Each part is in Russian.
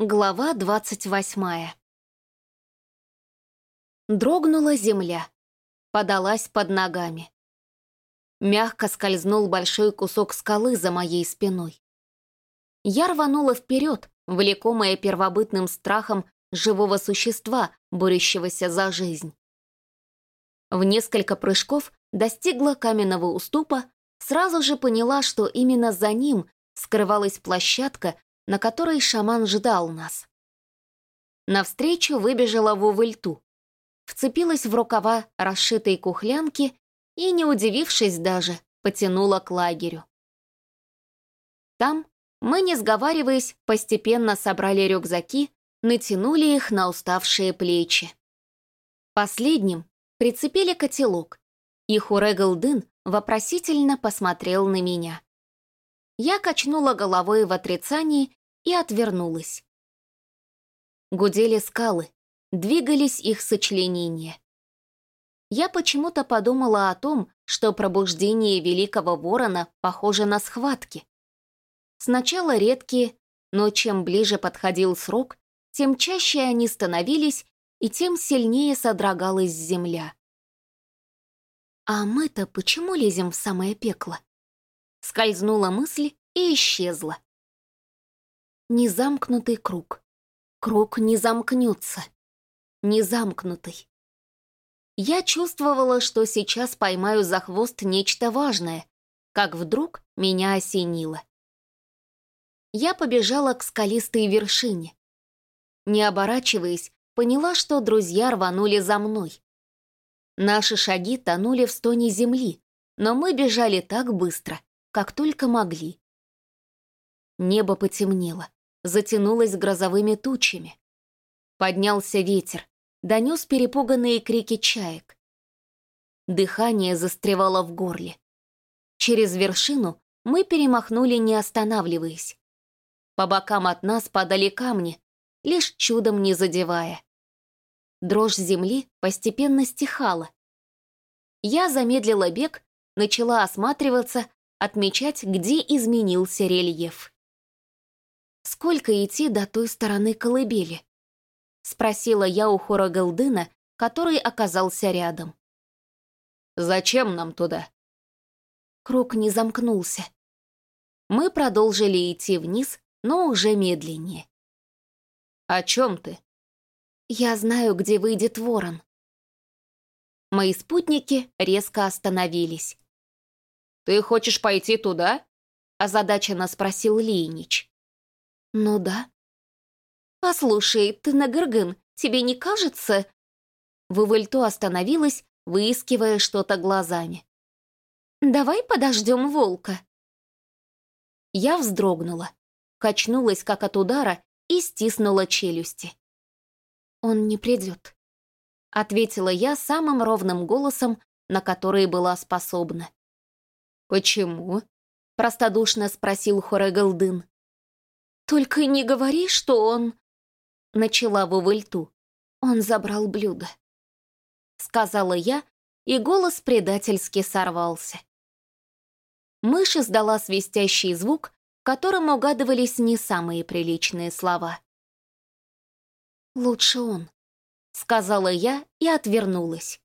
Глава двадцать восьмая Дрогнула земля, подалась под ногами. Мягко скользнул большой кусок скалы за моей спиной. Я рванула вперед, влекомая первобытным страхом живого существа, борющегося за жизнь. В несколько прыжков достигла каменного уступа, сразу же поняла, что именно за ним скрывалась площадка, на которой шаман ждал нас. Навстречу выбежала Вувыльту, вцепилась в рукава расшитой кухлянки и, не удивившись даже, потянула к лагерю. Там мы, не сговариваясь, постепенно собрали рюкзаки, натянули их на уставшие плечи. Последним прицепили котелок, и Хурегалдын вопросительно посмотрел на меня. Я качнула головой в отрицании и отвернулась. Гудели скалы, двигались их сочленения. Я почему-то подумала о том, что пробуждение Великого Ворона похоже на схватки. Сначала редкие, но чем ближе подходил срок, тем чаще они становились, и тем сильнее содрогалась земля. «А мы-то почему лезем в самое пекло?» Скользнула мысль и исчезла. Незамкнутый круг. Круг не замкнется незамкнутый. Я чувствовала, что сейчас поймаю за хвост нечто важное, как вдруг меня осенило. Я побежала к скалистой вершине. Не оборачиваясь, поняла, что друзья рванули за мной. Наши шаги тонули в стоне земли, но мы бежали так быстро, как только могли. Небо потемнело, затянулось грозовыми тучами. Поднялся ветер, донес перепуганные крики чаек. Дыхание застревало в горле. Через вершину мы перемахнули, не останавливаясь. По бокам от нас падали камни, лишь чудом не задевая. Дрожь земли постепенно стихала. Я замедлила бег, начала осматриваться, отмечать, где изменился рельеф. Сколько идти до той стороны колыбели? Спросила я у хора Галдына, который оказался рядом. «Зачем нам туда?» Круг не замкнулся. Мы продолжили идти вниз, но уже медленнее. «О чем ты?» «Я знаю, где выйдет ворон». Мои спутники резко остановились. «Ты хочешь пойти туда?» озадаченно спросил Лейнич. «Ну да», «Послушай, ты Нагыргын, тебе не кажется...» Вывальто остановилась, выискивая что-то глазами. «Давай подождем волка». Я вздрогнула, качнулась как от удара и стиснула челюсти. «Он не придет», — ответила я самым ровным голосом, на который была способна. «Почему?» — простодушно спросил Хорегалдын. «Только не говори, что он...» начала Вувальту. Он забрал блюдо. Сказала я, и голос предательски сорвался. Мышь издала свистящий звук, в котором угадывались не самые приличные слова. «Лучше он», — сказала я и отвернулась.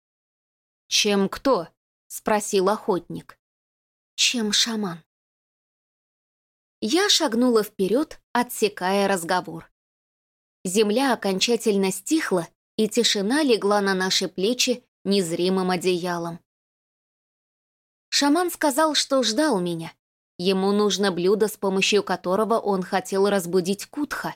«Чем кто?» — спросил охотник. «Чем шаман?» Я шагнула вперед, отсекая разговор. Земля окончательно стихла, и тишина легла на наши плечи незримым одеялом. Шаман сказал, что ждал меня. Ему нужно блюдо, с помощью которого он хотел разбудить Кутха.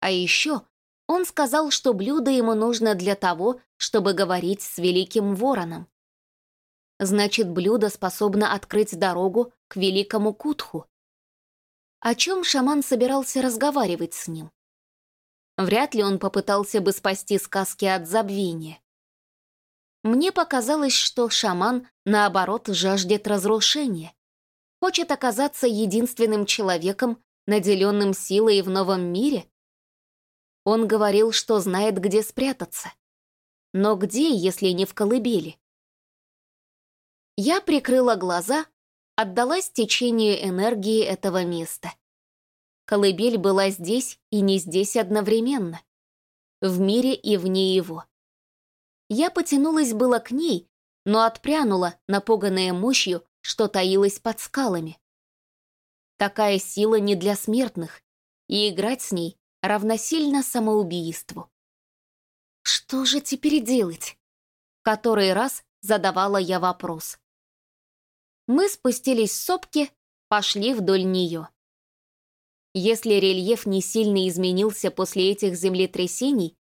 А еще он сказал, что блюдо ему нужно для того, чтобы говорить с Великим Вороном. Значит, блюдо способно открыть дорогу к Великому Кутху. О чем шаман собирался разговаривать с ним? Вряд ли он попытался бы спасти сказки от забвения. Мне показалось, что шаман, наоборот, жаждет разрушения. Хочет оказаться единственным человеком, наделенным силой в новом мире. Он говорил, что знает, где спрятаться. Но где, если не в колыбели? Я прикрыла глаза, отдалась течению энергии этого места. колыбель была здесь и не здесь одновременно. В мире и вне его. Я потянулась было к ней, но отпрянула, напуганная мощью, что таилась под скалами. Такая сила не для смертных, и играть с ней равносильно самоубийству. Что же теперь делать? Который раз задавала я вопрос. Мы спустились с сопки, пошли вдоль нее. Если рельеф не сильно изменился после этих землетрясений,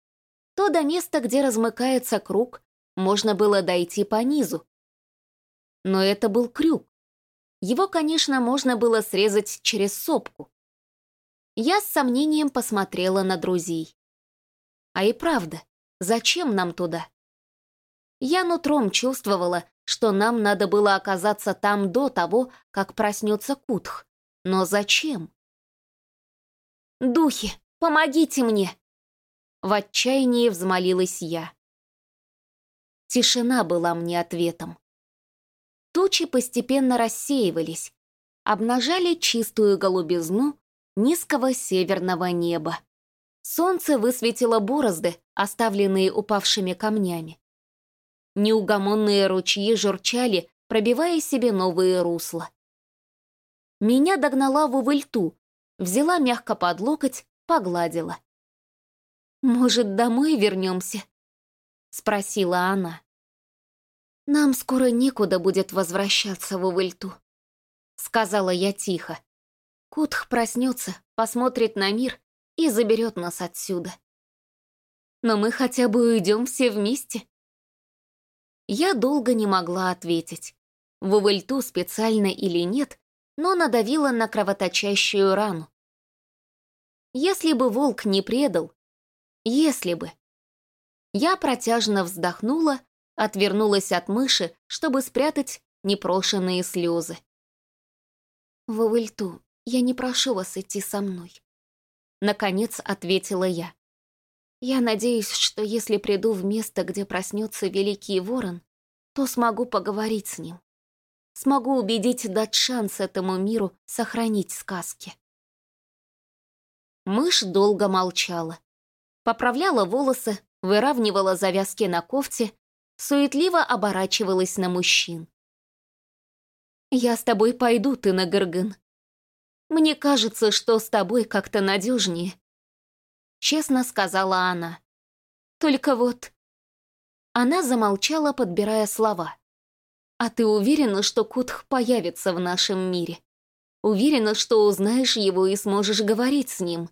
то до места, где размыкается круг, можно было дойти по низу. Но это был крюк. Его, конечно, можно было срезать через сопку. Я с сомнением посмотрела на друзей. А и правда, зачем нам туда? Я нутром чувствовала, что нам надо было оказаться там до того, как проснется Кутх. Но зачем? «Духи, помогите мне!» В отчаянии взмолилась я. Тишина была мне ответом. Тучи постепенно рассеивались, обнажали чистую голубизну низкого северного неба. Солнце высветило борозды, оставленные упавшими камнями. Неугомонные ручьи журчали, пробивая себе новые русла. Меня догнала Вувыльту, взяла мягко под локоть, погладила. «Может, домой вернемся?» — спросила она. «Нам скоро некуда будет возвращаться в Увыльту», — сказала я тихо. Кутх проснется, посмотрит на мир и заберет нас отсюда. Но мы хотя бы уйдем все вместе. Я долго не могла ответить. В Увыльту специально или нет, но надавила на кровоточащую рану. Если бы волк не предал, если бы. Я протяжно вздохнула, отвернулась от мыши, чтобы спрятать непрошенные слезы. «В Увыльту, я не прошу вас идти со мной», — наконец ответила я. «Я надеюсь, что если приду в место, где проснется Великий Ворон, то смогу поговорить с ним. Смогу убедить дать шанс этому миру сохранить сказки». Мышь долго молчала. Поправляла волосы, выравнивала завязки на кофте, суетливо оборачивалась на мужчин. «Я с тобой пойду, ты на Гыргын. Мне кажется, что с тобой как-то надежнее», — честно сказала она. «Только вот...» Она замолчала, подбирая слова. «А ты уверена, что Кутх появится в нашем мире? Уверена, что узнаешь его и сможешь говорить с ним?»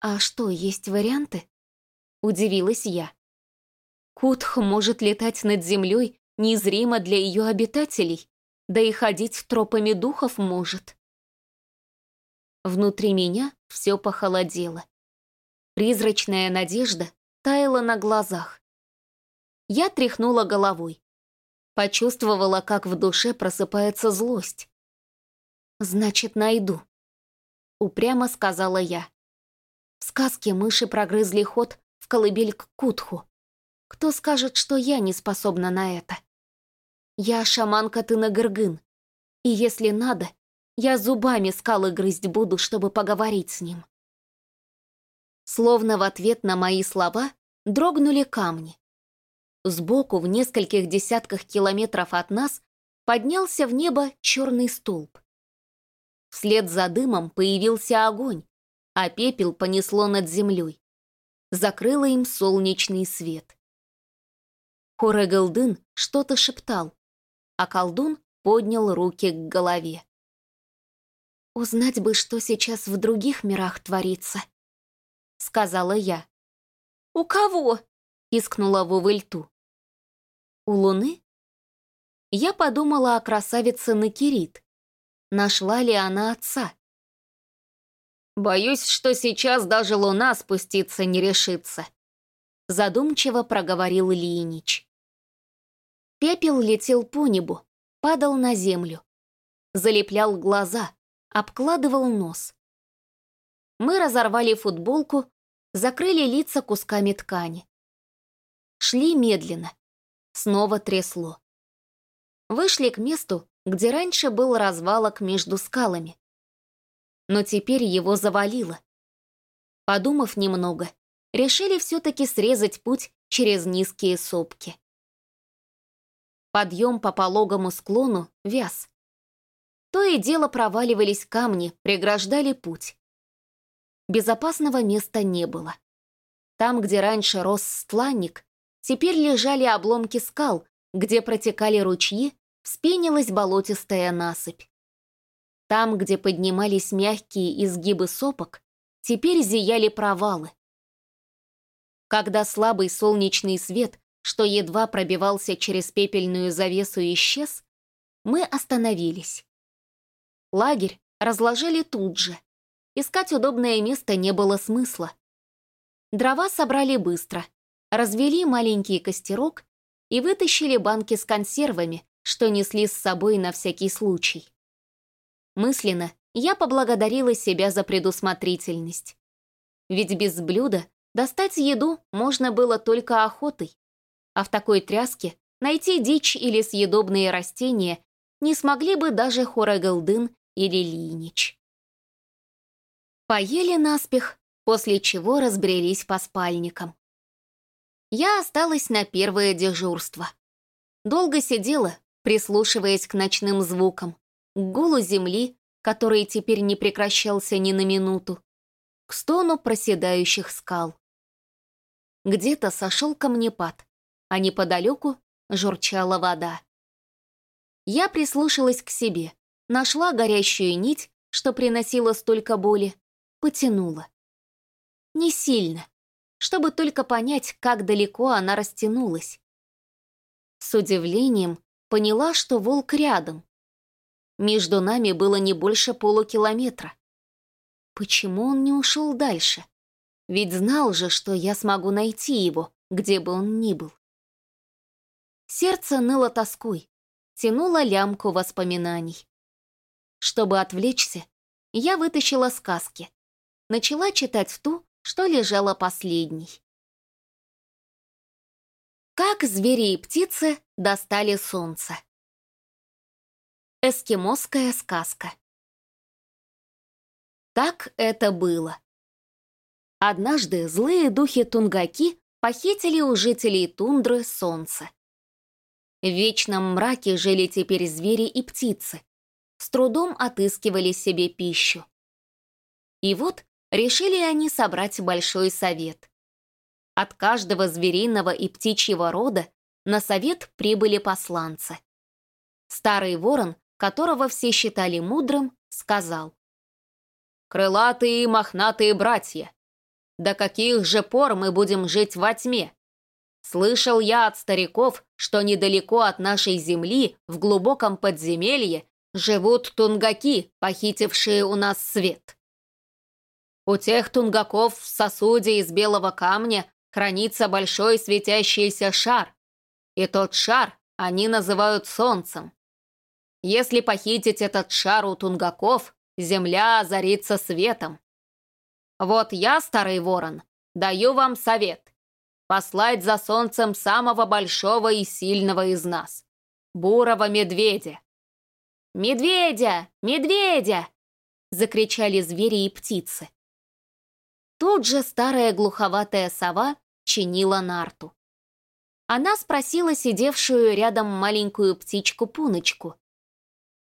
«А что, есть варианты?» — удивилась я. «Кутх может летать над землей незримо для ее обитателей, да и ходить тропами духов может». Внутри меня все похолодело. Призрачная надежда таяла на глазах. Я тряхнула головой. Почувствовала, как в душе просыпается злость. «Значит, найду», — упрямо сказала я. В сказке мыши прогрызли ход в колыбель к Кутху. Кто скажет, что я не способна на это? Я шаманка Тынагыргын, и если надо, я зубами скалы грызть буду, чтобы поговорить с ним. Словно в ответ на мои слова дрогнули камни. Сбоку, в нескольких десятках километров от нас, поднялся в небо черный столб. Вслед за дымом появился огонь, а пепел понесло над землей. Закрыло им солнечный свет. Хорегалдын что-то шептал, а колдун поднял руки к голове. «Узнать бы, что сейчас в других мирах творится», — сказала я. «У кого?» — искнула Вувыльту. «У луны?» Я подумала о красавице Накирит. Нашла ли она отца? «Боюсь, что сейчас даже луна спуститься не решится», задумчиво проговорил Ильинич. Пепел летел по небу, падал на землю, залеплял глаза, обкладывал нос. Мы разорвали футболку, закрыли лица кусками ткани. Шли медленно, снова трясло. Вышли к месту, где раньше был развалок между скалами. но теперь его завалило. Подумав немного, решили все-таки срезать путь через низкие сопки. Подъем по пологому склону вяз. То и дело проваливались камни, преграждали путь. Безопасного места не было. Там, где раньше рос стланник, теперь лежали обломки скал, где протекали ручьи, вспенилась болотистая насыпь. Там, где поднимались мягкие изгибы сопок, теперь зияли провалы. Когда слабый солнечный свет, что едва пробивался через пепельную завесу, исчез, мы остановились. Лагерь разложили тут же. Искать удобное место не было смысла. Дрова собрали быстро, развели маленький костерок и вытащили банки с консервами, что несли с собой на всякий случай. Мысленно я поблагодарила себя за предусмотрительность. Ведь без блюда достать еду можно было только охотой, а в такой тряске найти дичь или съедобные растения не смогли бы даже Хорогалдын или Линич. Поели наспех, после чего разбрелись по спальникам. Я осталась на первое дежурство. Долго сидела, прислушиваясь к ночным звукам, к гулу земли, который теперь не прекращался ни на минуту, к стону проседающих скал. Где-то сошел камнепад, а неподалеку журчала вода. Я прислушалась к себе, нашла горящую нить, что приносила столько боли, потянула. Не сильно, чтобы только понять, как далеко она растянулась. С удивлением поняла, что волк рядом. Между нами было не больше полукилометра. Почему он не ушел дальше? Ведь знал же, что я смогу найти его, где бы он ни был. Сердце ныло тоской, тянуло лямку воспоминаний. Чтобы отвлечься, я вытащила сказки. Начала читать ту, что лежала последней. Как звери и птицы достали солнце. Эскимосская сказка. Так это было. Однажды злые духи Тунгаки похитили у жителей тундры солнце. В вечном мраке жили теперь звери и птицы, с трудом отыскивали себе пищу. И вот решили они собрать большой совет. От каждого звериного и птичьего рода на совет прибыли посланцы. Старый ворон, которого все считали мудрым, сказал. «Крылатые и мохнатые братья, до каких же пор мы будем жить во тьме? Слышал я от стариков, что недалеко от нашей земли, в глубоком подземелье, живут тунгаки, похитившие у нас свет. У тех тунгаков в сосуде из белого камня хранится большой светящийся шар, и тот шар они называют солнцем. Если похитить этот шар у тунгаков, земля озарится светом. Вот я, старый ворон, даю вам совет. Послать за солнцем самого большого и сильного из нас, бурого медведя. «Медведя! Медведя!» — закричали звери и птицы. Тут же старая глуховатая сова чинила нарту. Она спросила сидевшую рядом маленькую птичку Пуночку.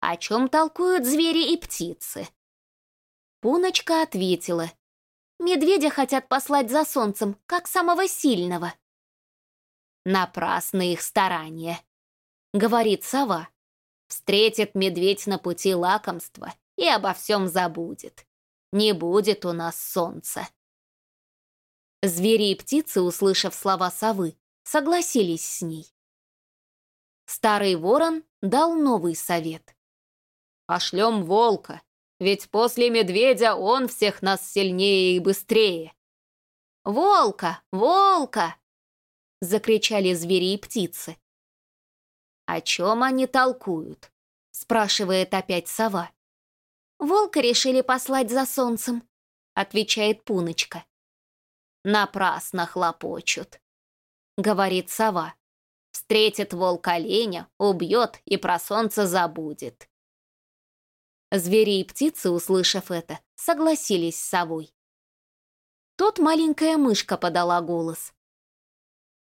«О чем толкуют звери и птицы?» Пуночка ответила. «Медведя хотят послать за солнцем, как самого сильного». «Напрасны их старания», — говорит сова. Встретит медведь на пути лакомства и обо всем забудет. Не будет у нас солнца. Звери и птицы, услышав слова совы, согласились с ней. Старый ворон дал новый совет. «Пошлем волка, ведь после медведя он всех нас сильнее и быстрее». «Волка! Волка!» — закричали звери и птицы. «О чем они толкуют?» — спрашивает опять сова. «Волка решили послать за солнцем», — отвечает Пуночка. «Напрасно хлопочут», — говорит сова. «Встретит волк оленя, убьет и про солнце забудет». Звери и птицы, услышав это, согласились с совой. Тут маленькая мышка подала голос.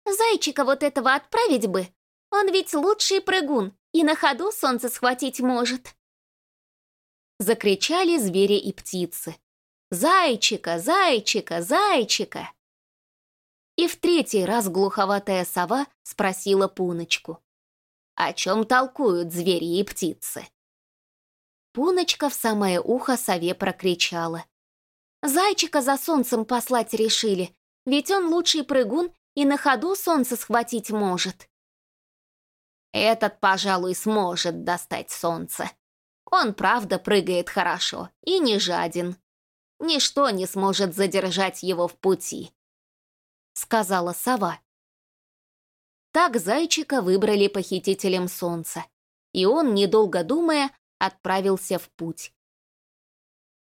«Зайчика вот этого отправить бы. Он ведь лучший прыгун и на ходу солнце схватить может». Закричали звери и птицы. «Зайчика, зайчика, зайчика!» И в третий раз глуховатая сова спросила Пуночку. «О чем толкуют звери и птицы?» Пуночка в самое ухо сове прокричала. «Зайчика за солнцем послать решили, ведь он лучший прыгун и на ходу солнце схватить может». «Этот, пожалуй, сможет достать солнце. Он, правда, прыгает хорошо и не жаден. Ничто не сможет задержать его в пути», — сказала сова. Так зайчика выбрали похитителем солнца, и он, недолго думая, отправился в путь.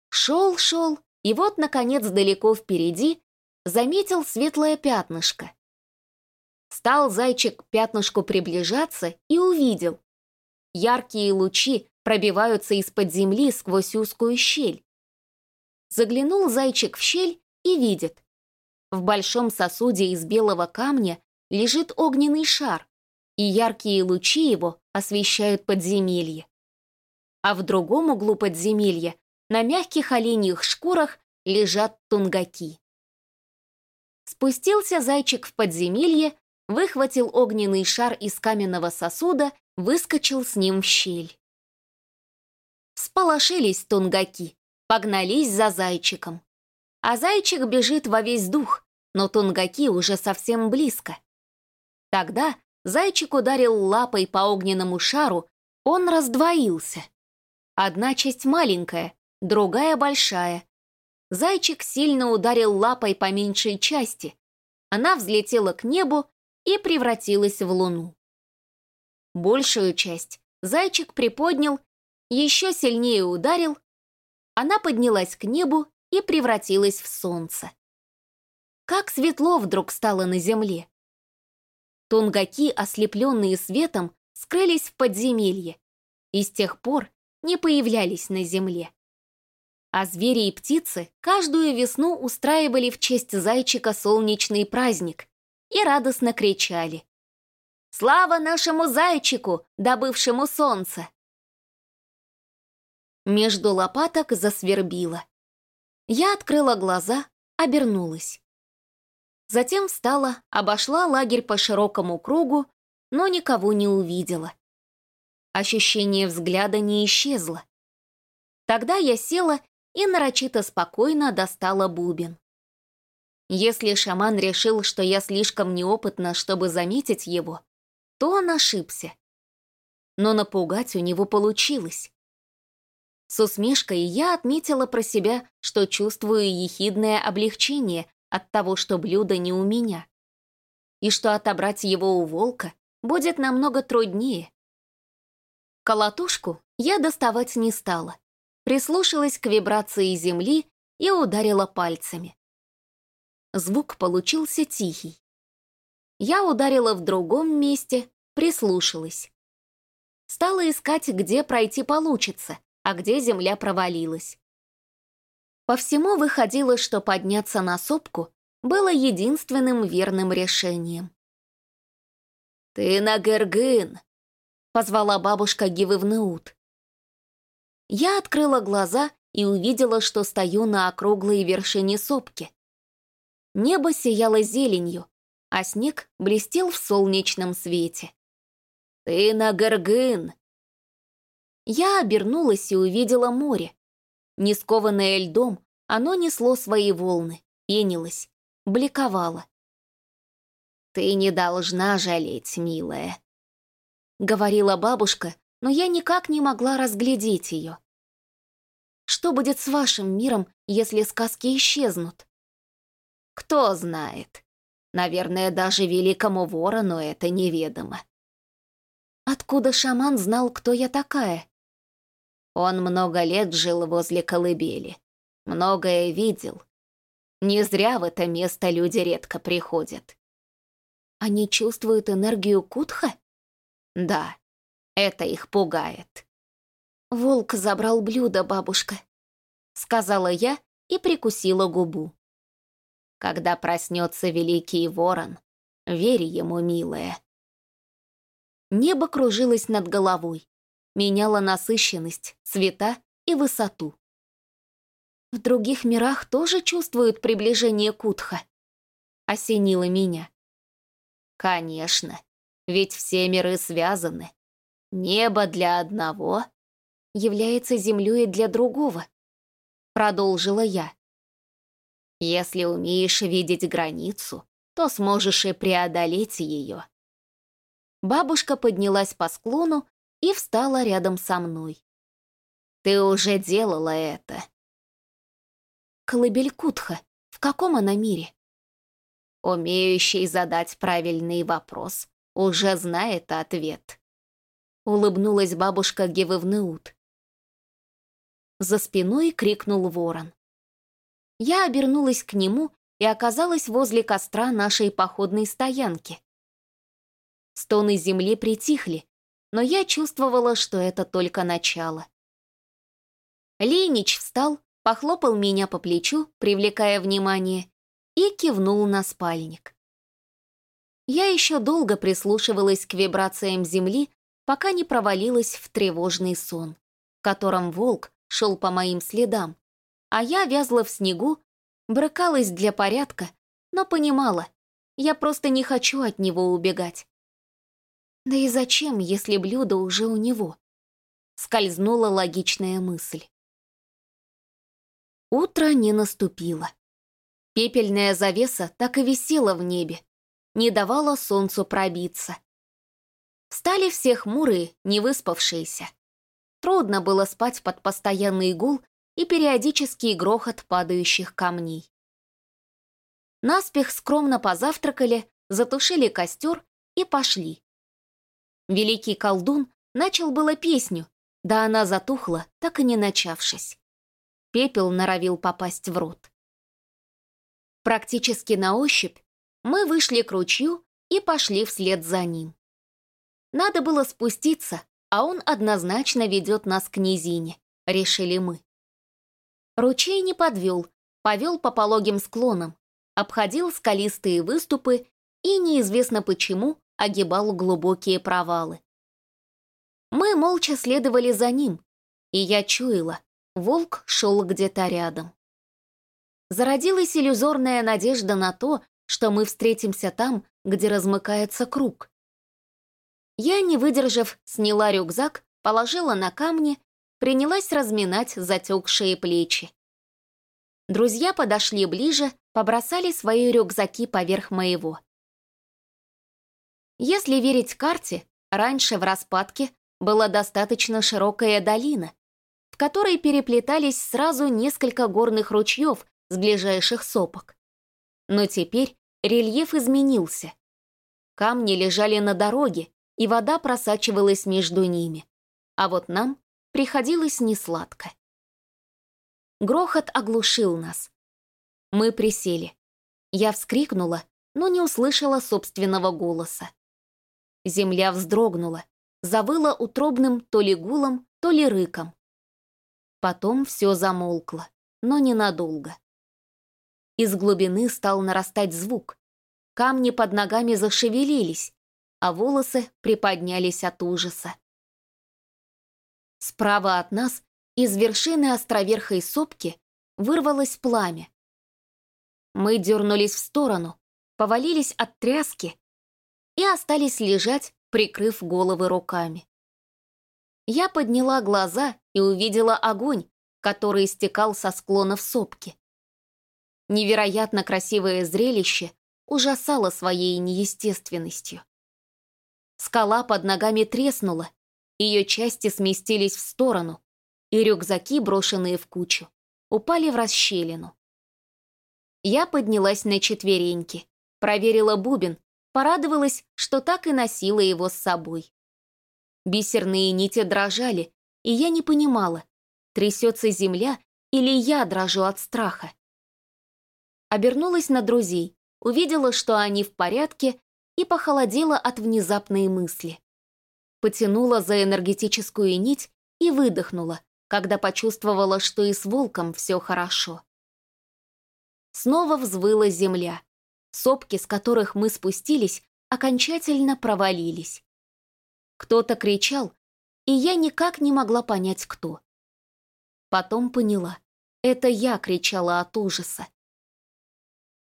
Шел-шел, и вот, наконец, далеко впереди заметил светлое пятнышко. Стал зайчик к пятнышку приближаться и увидел. Яркие лучи пробиваются из-под земли сквозь узкую щель. Заглянул зайчик в щель и видит. В большом сосуде из белого камня лежит огненный шар, и яркие лучи его освещают подземелье а в другом углу подземелья на мягких оленьих шкурах лежат тунгаки. Спустился зайчик в подземелье, выхватил огненный шар из каменного сосуда, выскочил с ним в щель. Сполошились тунгаки, погнались за зайчиком. А зайчик бежит во весь дух, но тунгаки уже совсем близко. Тогда зайчик ударил лапой по огненному шару, он раздвоился. Одна часть маленькая, другая большая. Зайчик сильно ударил лапой по меньшей части. Она взлетела к небу и превратилась в луну. Большую часть зайчик приподнял, еще сильнее ударил. Она поднялась к небу и превратилась в солнце. Как светло вдруг стало на земле. Тунгаки, ослепленные светом, скрылись в подземелье. И с тех пор не появлялись на земле. А звери и птицы каждую весну устраивали в честь зайчика солнечный праздник и радостно кричали. «Слава нашему зайчику, добывшему солнце!» Между лопаток засвербило. Я открыла глаза, обернулась. Затем встала, обошла лагерь по широкому кругу, но никого не увидела. Ощущение взгляда не исчезло. Тогда я села и нарочито спокойно достала бубен. Если шаман решил, что я слишком неопытна, чтобы заметить его, то он ошибся. Но напугать у него получилось. С усмешкой я отметила про себя, что чувствую ехидное облегчение от того, что блюдо не у меня. И что отобрать его у волка будет намного труднее, Колотушку я доставать не стала. Прислушалась к вибрации земли и ударила пальцами. Звук получился тихий. Я ударила в другом месте, прислушалась. Стала искать, где пройти получится, а где земля провалилась. По всему выходило, что подняться на сопку было единственным верным решением. «Ты на Гергын!» позвала бабушка Гивывнеут. Я открыла глаза и увидела, что стою на округлой вершине сопки. Небо сияло зеленью, а снег блестел в солнечном свете. «Ты на Гыргын!» Я обернулась и увидела море. Не скованное льдом, оно несло свои волны, пенилось, бликовало. «Ты не должна жалеть, милая», говорила бабушка, но я никак не могла разглядеть ее. Что будет с вашим миром, если сказки исчезнут? Кто знает. Наверное, даже великому ворону это неведомо. Откуда шаман знал, кто я такая? Он много лет жил возле колыбели. Многое видел. Не зря в это место люди редко приходят. Они чувствуют энергию Кутха? Да, это их пугает. «Волк забрал блюдо, бабушка», — сказала я и прикусила губу. «Когда проснется великий ворон, верь ему, милая». Небо кружилось над головой, меняло насыщенность, цвета и высоту. В других мирах тоже чувствуют приближение Кутха. Осенило меня. Конечно, ведь все миры связаны. Небо для одного является землей для другого. Продолжила я. Если умеешь видеть границу, то сможешь и преодолеть ее. Бабушка поднялась по склону и встала рядом со мной. Ты уже делала это. Колыбель Кутха. В каком она мире? Умеющий задать правильный вопрос уже знает ответ. Улыбнулась бабушка Гевывнеут. За спиной крикнул ворон. Я обернулась к нему и оказалась возле костра нашей походной стоянки. Стоны земли притихли, но я чувствовала, что это только начало. Ленич встал похлопал меня по плечу, привлекая внимание, и кивнул на спальник. Я еще долго прислушивалась к вибрациям земли, пока не провалилась в тревожный сон, в котором волк шел по моим следам, а я вязла в снегу, брыкалась для порядка, но понимала, я просто не хочу от него убегать. Да и зачем, если блюдо уже у него? Скользнула логичная мысль. Утро не наступило. Пепельная завеса так и висела в небе, не давала солнцу пробиться. Стали все хмурые, не выспавшиеся. Трудно было спать под постоянный гул и периодический грохот падающих камней. Наспех скромно позавтракали, затушили костер и пошли. Великий колдун начал было песню, да она затухла, так и не начавшись. Пепел норовил попасть в рот. Практически на ощупь мы вышли к ручью и пошли вслед за ним. Надо было спуститься, а он однозначно ведет нас к низине, решили мы. Ручей не подвел, повел по пологим склонам, обходил скалистые выступы и, неизвестно почему, огибал глубокие провалы. Мы молча следовали за ним, и я чуяла, Волк шел где-то рядом. Зародилась иллюзорная надежда на то, что мы встретимся там, где размыкается круг. Я, не выдержав, сняла рюкзак, положила на камни, принялась разминать затекшие плечи. Друзья подошли ближе, побросали свои рюкзаки поверх моего. Если верить карте, раньше в распадке была достаточно широкая долина, которой переплетались сразу несколько горных ручьев с ближайших сопок. Но теперь рельеф изменился. Камни лежали на дороге, и вода просачивалась между ними. А вот нам приходилось несладко. Грохот оглушил нас. Мы присели. Я вскрикнула, но не услышала собственного голоса. Земля вздрогнула, завыла утробным то ли гулом, то ли рыком. Потом все замолкло, но ненадолго. Из глубины стал нарастать звук. Камни под ногами зашевелились, а волосы приподнялись от ужаса. Справа от нас из вершины островерхой сопки вырвалось пламя. Мы дернулись в сторону, повалились от тряски и остались лежать, прикрыв головы руками. Я подняла глаза и увидела огонь, который истекал со склонов сопки. Невероятно красивое зрелище ужасало своей неестественностью. Скала под ногами треснула, ее части сместились в сторону, и рюкзаки, брошенные в кучу, упали в расщелину. Я поднялась на четвереньки, проверила бубен, порадовалась, что так и носила его с собой. Бисерные нити дрожали, и я не понимала, трясется земля или я дрожу от страха. Обернулась на друзей, увидела, что они в порядке, и похолодела от внезапной мысли. Потянула за энергетическую нить и выдохнула, когда почувствовала, что и с волком все хорошо. Снова взвыла земля. Сопки, с которых мы спустились, окончательно провалились. Кто-то кричал, и я никак не могла понять, кто. Потом поняла. Это я кричала от ужаса.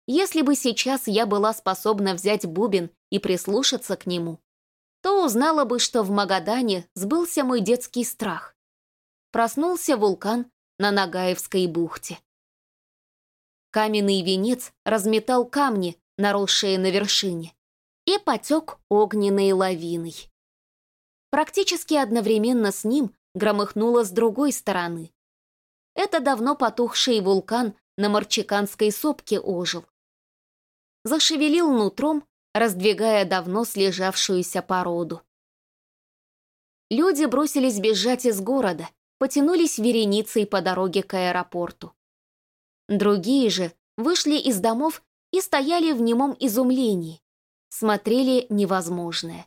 Если бы сейчас я была способна взять бубен и прислушаться к нему, то узнала бы, что в Магадане сбылся мой детский страх. Проснулся вулкан на Нагаевской бухте. Каменный венец разметал камни, наросшие на вершине, и потек огненной лавиной. Практически одновременно с ним громыхнуло с другой стороны. Это давно потухший вулкан на Марчиканской сопке ожил. Зашевелил нутром, раздвигая давно слежавшуюся породу. Люди бросились бежать из города, потянулись вереницей по дороге к аэропорту. Другие же вышли из домов и стояли в немом изумлении, смотрели невозможное.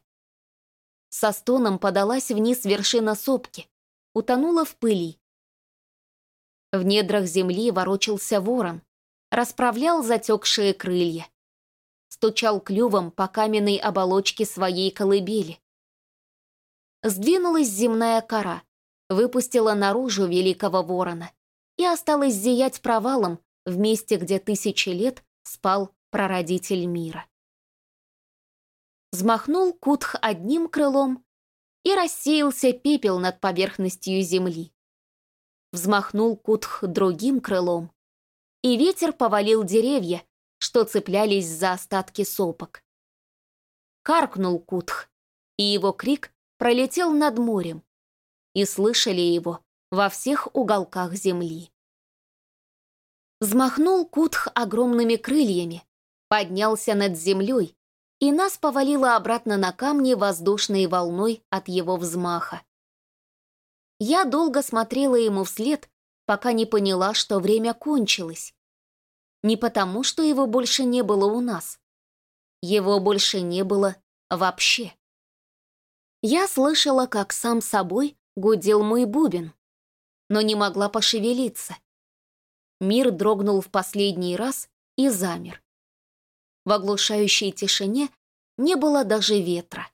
Со стоном подалась вниз вершина сопки, утонула в пыли. В недрах земли ворочался ворон, расправлял затекшие крылья, стучал клювом по каменной оболочке своей колыбели. Сдвинулась земная кора, выпустила наружу великого ворона и осталась зиять провалом в месте, где тысячи лет спал прародитель мира. Взмахнул Кутх одним крылом, и рассеялся пепел над поверхностью земли. Взмахнул Кутх другим крылом, и ветер повалил деревья, что цеплялись за остатки сопок. Каркнул Кутх, и его крик пролетел над морем, и слышали его во всех уголках земли. Взмахнул Кутх огромными крыльями, поднялся над землей, и нас повалило обратно на камни воздушной волной от его взмаха. Я долго смотрела ему вслед, пока не поняла, что время кончилось. Не потому, что его больше не было у нас. Его больше не было вообще. Я слышала, как сам собой гудел мой бубен, но не могла пошевелиться. Мир дрогнул в последний раз и замер. В оглушающей тишине не было даже ветра.